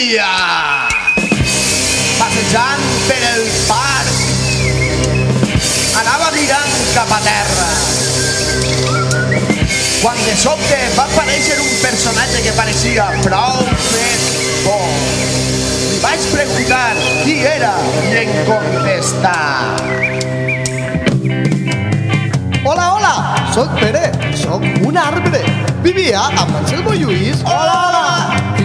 dia! Passejant per el parc, anava mirant cap a terra. Quan de sobte va aparèixer un personatge que pareixia prou més bo. Li vaig preguntar qui era i em contestà. Hola, hola, sóc Pere, sóc un arbre. Vivia amb Anselmo Lluís. Hola, hola!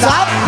Stop.